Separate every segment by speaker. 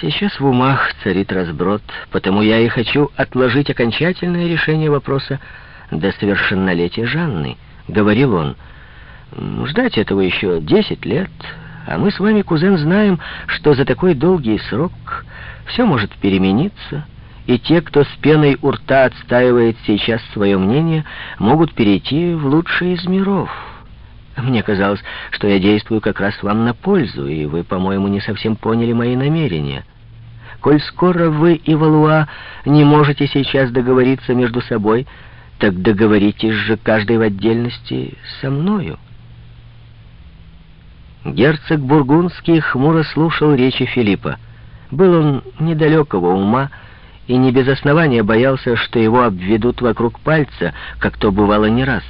Speaker 1: Сейчас в умах царит разброд, потому я и хочу отложить окончательное решение вопроса до совершеннолетия Жанны, — говорил он. Ждать этого еще десять лет, а мы с вами, кузен, знаем, что за такой долгий срок все может перемениться, и те, кто с пеной у рта отстаивает сейчас свое мнение, могут перейти в лучший из миров». Мне казалось, что я действую как раз вам на пользу, и вы, по-моему, не совсем поняли мои намерения. Коль скоро вы и Валуа не можете сейчас договориться между собой, так договоритесь же каждый в отдельности со мною. Герцог Бургундский хмуро слушал речи Филиппа. Был он недалекого ума и не без основания боялся, что его обведут вокруг пальца, как то бывало не раз.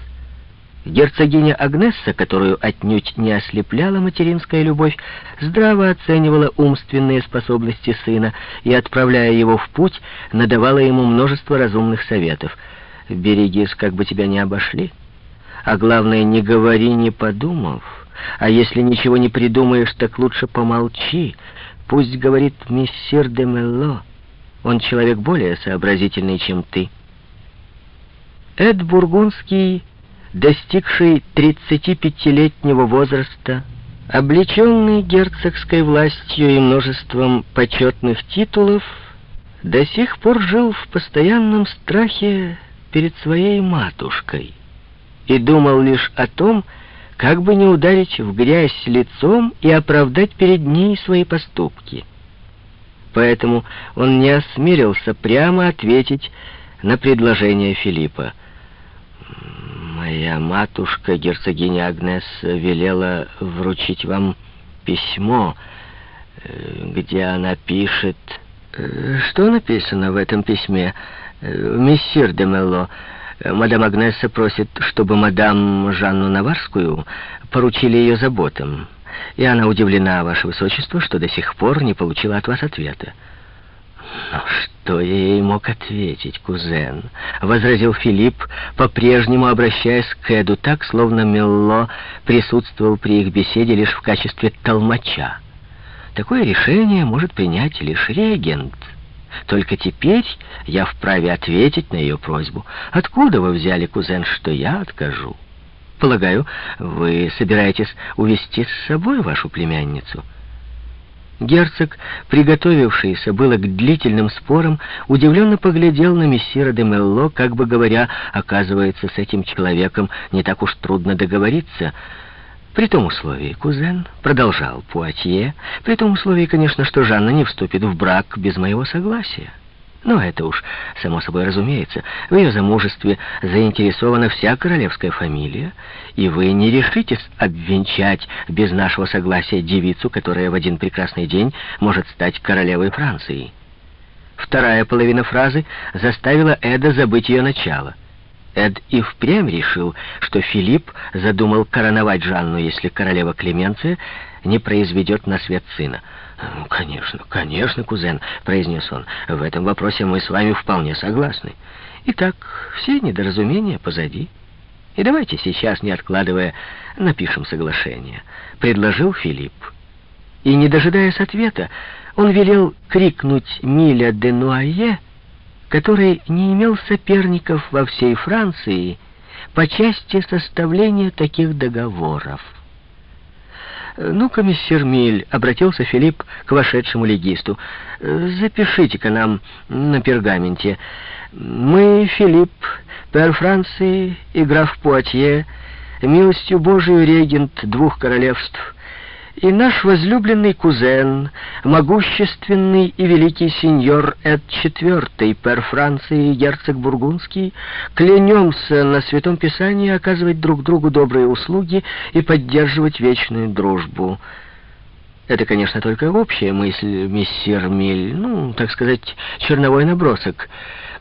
Speaker 1: Герцогиня Агнесса, которую отнюдь не ослепляла материнская любовь, здраво оценивала умственные способности сына и, отправляя его в путь, надавала ему множество разумных советов. «Берегись, как бы тебя не обошли. А главное, не говори, не подумав. А если ничего не придумаешь, так лучше помолчи. Пусть говорит мессир де Мелло. Он человек более сообразительный, чем ты». Эд Бургундский достигший 35-летнего возраста, облеченный герцогской властью и множеством почетных титулов, до сих пор жил в постоянном страхе перед своей матушкой и думал лишь о том, как бы не ударить в грязь лицом и оправдать перед ней свои поступки. Поэтому он не осмелился прямо ответить на предложение Филиппа. Моя матушка, герцогиня Агнес, велела вручить вам письмо, э, где она пишет... Э, что написано в этом письме? Э, Мессир де Мелло, мадам Агнеса просит, чтобы мадам Жанну Наварскую поручили ее заботам. И она удивлена, ваше высочество, что до сих пор не получила от вас ответа. «Но что я ей мог ответить, кузен?» — возразил Филипп, по-прежнему обращаясь к Эду так, словно Мелло присутствовал при их беседе лишь в качестве толмача. «Такое решение может принять лишь регент. Только теперь я вправе ответить на ее просьбу. Откуда вы взяли, кузен, что я откажу? Полагаю, вы собираетесь увести с собой вашу племянницу?» Герцог, приготовившийся было к длительным спорам, удивленно поглядел на мессира де Мелло, как бы говоря, оказывается, с этим человеком не так уж трудно договориться. При том условии, кузен, продолжал Пуатье, при том условии, конечно, что Жанна не вступит в брак без моего согласия. Но это уж, само собой разумеется, в ее замужестве заинтересована вся королевская фамилия, и вы не решитесь обвенчать без нашего согласия девицу, которая в один прекрасный день может стать королевой Франции. Вторая половина фразы заставила Эда забыть ее начало. Эд и впрямь решил, что Филипп задумал короновать Жанну, если королева Клеменция не произведет на свет сына. «Ну, «Конечно, конечно, кузен», — произнес он, — «в этом вопросе мы с вами вполне согласны. Итак, все недоразумения позади. И давайте сейчас, не откладывая, напишем соглашение», — предложил Филипп. И, не дожидаясь ответа, он велел крикнуть Миля де Нуае, который не имел соперников во всей Франции по части составления таких договоров. «Ну-ка, мистер Миль», — обратился Филипп к вошедшему легисту, — «запишите-ка нам на пергаменте. Мы, Филипп, пер Франции и граф Пуатье, милостью Божию регент двух королевств, и наш возлюбленный кузен, могущественный и великий сеньор Эд IV, пер Франции герцог Бургундский, клянемся на Святом Писании оказывать друг другу добрые услуги и поддерживать вечную дружбу». Это, конечно, только общая мысль, миссир Миль, ну, так сказать, черновой набросок.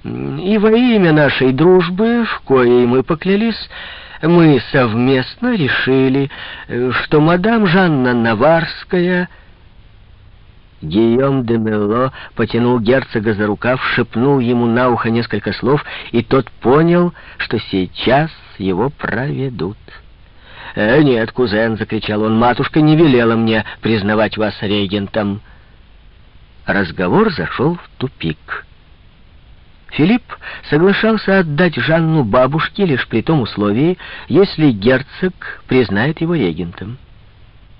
Speaker 1: И во имя нашей дружбы, в коей мы поклялись, мы совместно решили, э, что мадам Жанна Наварская... Гийом де Мело потянул герцога за рукав, шепнул ему на ухо несколько слов, и тот понял, что сейчас его проведут. «Э, нет, кузен!» — закричал он. «Матушка не велела мне признавать вас регентом». разговор зашел в тупик. Филипп соглашался отдать Жанну бабушке лишь при том условии, если герцог признает его регентом.